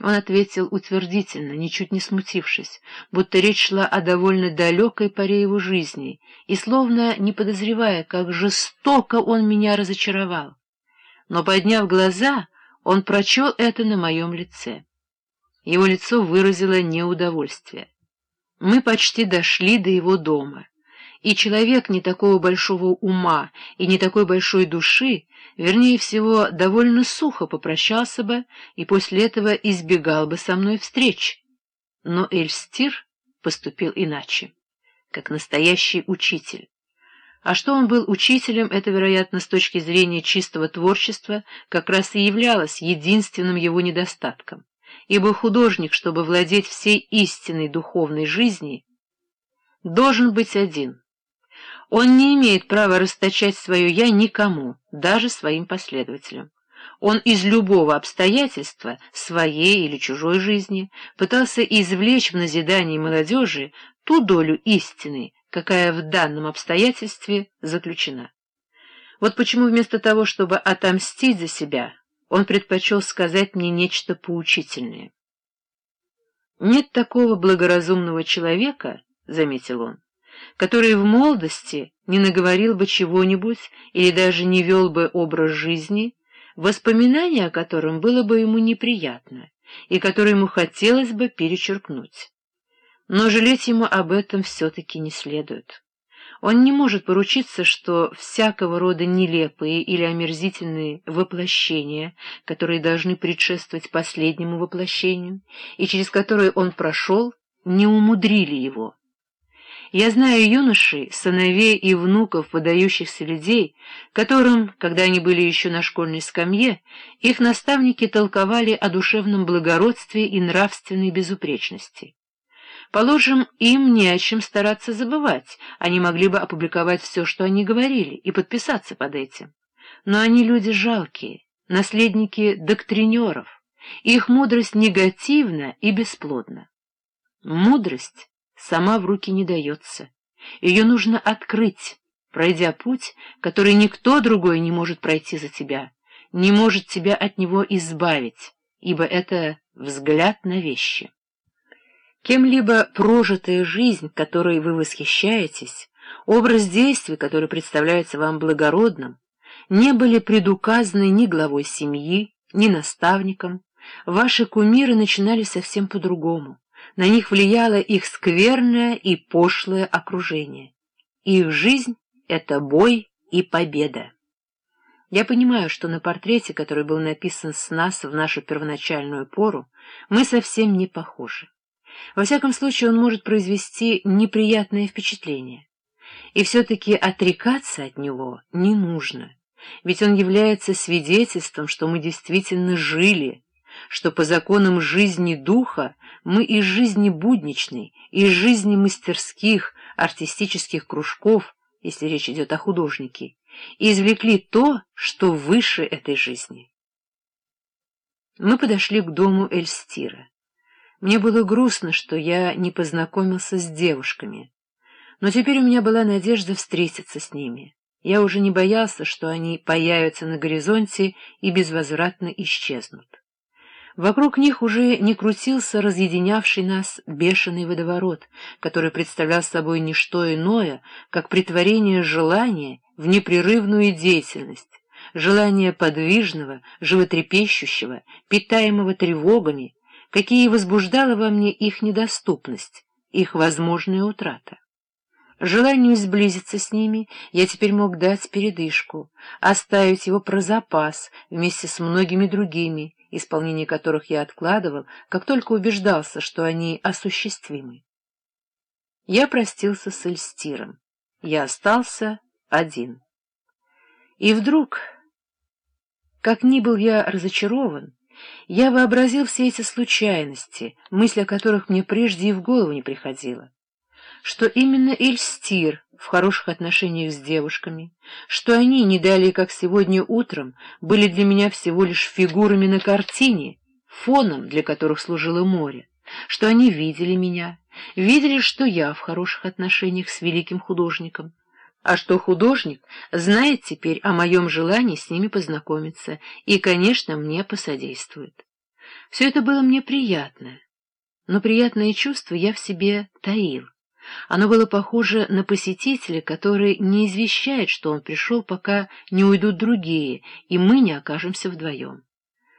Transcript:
Он ответил утвердительно, ничуть не смутившись, будто речь шла о довольно далекой поре его жизни, и словно не подозревая, как жестоко он меня разочаровал. Но, подняв глаза, он прочел это на моем лице. Его лицо выразило неудовольствие. Мы почти дошли до его дома и человек не такого большого ума и не такой большой души, вернее всего, довольно сухо попрощался бы и после этого избегал бы со мной встреч. Но Эльстир поступил иначе, как настоящий учитель. А что он был учителем, это, вероятно, с точки зрения чистого творчества, как раз и являлось единственным его недостатком, ибо художник, чтобы владеть всей истинной духовной жизнью, должен быть один — он не имеет права расточать свое «я» никому, даже своим последователям. Он из любого обстоятельства, своей или чужой жизни, пытался извлечь в назидании молодежи ту долю истины, какая в данном обстоятельстве заключена. Вот почему вместо того, чтобы отомстить за себя, он предпочел сказать мне нечто поучительное. «Нет такого благоразумного человека, — заметил он, который в молодости не наговорил бы чего-нибудь или даже не вел бы образ жизни, воспоминание о котором было бы ему неприятно и которое ему хотелось бы перечеркнуть. Но жалеть ему об этом все-таки не следует. Он не может поручиться, что всякого рода нелепые или омерзительные воплощения, которые должны предшествовать последнему воплощению, и через которые он прошел, не умудрили его. Я знаю юношей, сыновей и внуков выдающихся людей, которым, когда они были еще на школьной скамье, их наставники толковали о душевном благородстве и нравственной безупречности. Положим, им не о чем стараться забывать, они могли бы опубликовать все, что они говорили, и подписаться под этим. Но они люди жалкие, наследники доктринеров, их мудрость негативна и бесплодна. Мудрость сама в руки не дается. Ее нужно открыть, пройдя путь, который никто другой не может пройти за тебя, не может тебя от него избавить, ибо это взгляд на вещи. Кем-либо прожитая жизнь, которой вы восхищаетесь, образ действий, который представляется вам благородным, не были предуказаны ни главой семьи, ни наставником, ваши кумиры начинали совсем по-другому на них влияло их скверное и пошлое окружение. Их жизнь — это бой и победа. Я понимаю, что на портрете, который был написан с нас в нашу первоначальную пору, мы совсем не похожи. Во всяком случае, он может произвести неприятное впечатление. И все-таки отрекаться от него не нужно, ведь он является свидетельством, что мы действительно жили, что по законам жизни духа мы из жизни будничной, из жизни мастерских, артистических кружков, если речь идет о художнике, извлекли то, что выше этой жизни. Мы подошли к дому Эльстира. Мне было грустно, что я не познакомился с девушками, но теперь у меня была надежда встретиться с ними. Я уже не боялся, что они появятся на горизонте и безвозвратно исчезнут. Вокруг них уже не крутился разъединявший нас бешеный водоворот, который представлял собой не что иное, как притворение желания в непрерывную деятельность, желание подвижного, животрепещущего, питаемого тревогами, какие возбуждала во мне их недоступность, их возможная утрата. Желанию сблизиться с ними я теперь мог дать передышку, оставить его про запас вместе с многими другими, исполнение которых я откладывал, как только убеждался, что они осуществимы. Я простился с Эльстиром. Я остался один. И вдруг, как ни был я разочарован, я вообразил все эти случайности, мысль о которых мне прежде и в голову не приходила что именно Эльстир в хороших отношениях с девушками, что они, не далее как сегодня утром, были для меня всего лишь фигурами на картине, фоном, для которых служило море, что они видели меня, видели, что я в хороших отношениях с великим художником, а что художник знает теперь о моем желании с ними познакомиться и, конечно, мне посодействует. Все это было мне приятно, но приятное чувство я в себе таил. Оно было похоже на посетителя, который не извещает, что он пришел, пока не уйдут другие, и мы не окажемся вдвоем.